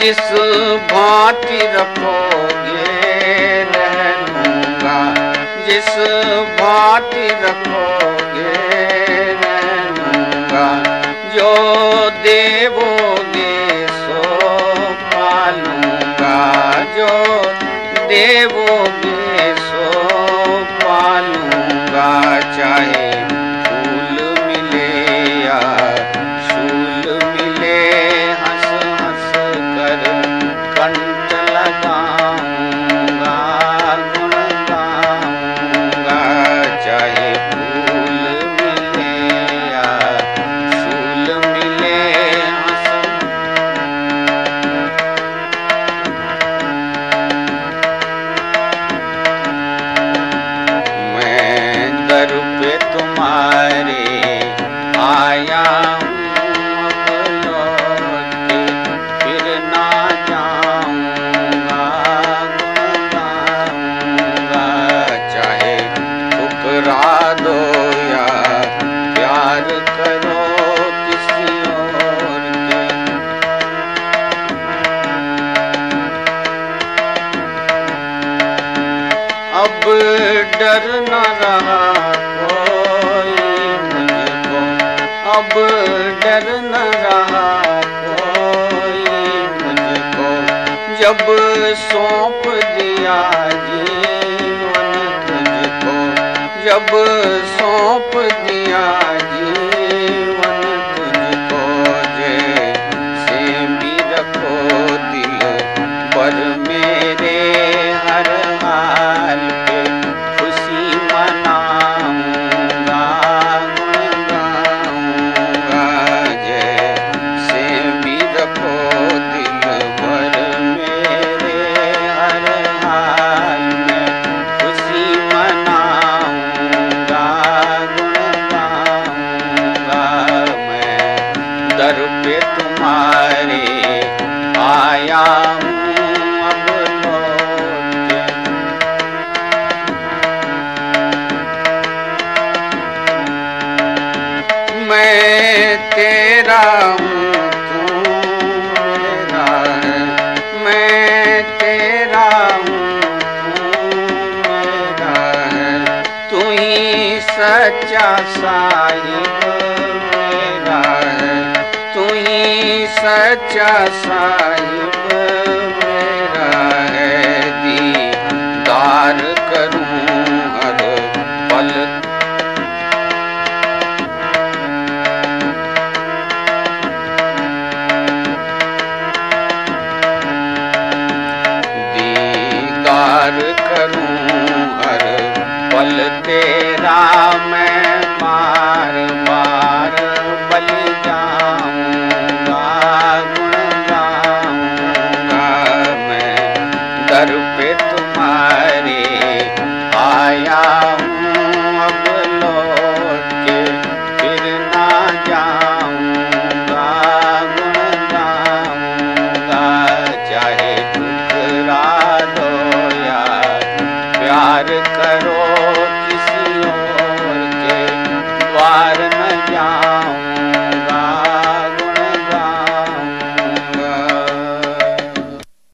जिस भांति रखोगे रह लूँगा जिस भांति रखोगे रह जो देवोगे सो पालूँगा, जो देवोगे सो पालूँगा, चाहे ਡਰ ਨਾ ਰਹਾ ਕੋਈ ਮੁਝਕੋ ਅਬ ਡਰ ਨਾ ਰਹਾ ਕੋਈ ਮੁਝਕੋ ਜਬ ਸੌਂਪ ਦਿਆ ਜੀਵਨ ਤੁਝਕੋ ਜਬ ਸੌਂਪ ਦਿਆ राम तू मेरा है। मैं तेरा सच्चा साहिब मेरा तू ही सच्चा साहिब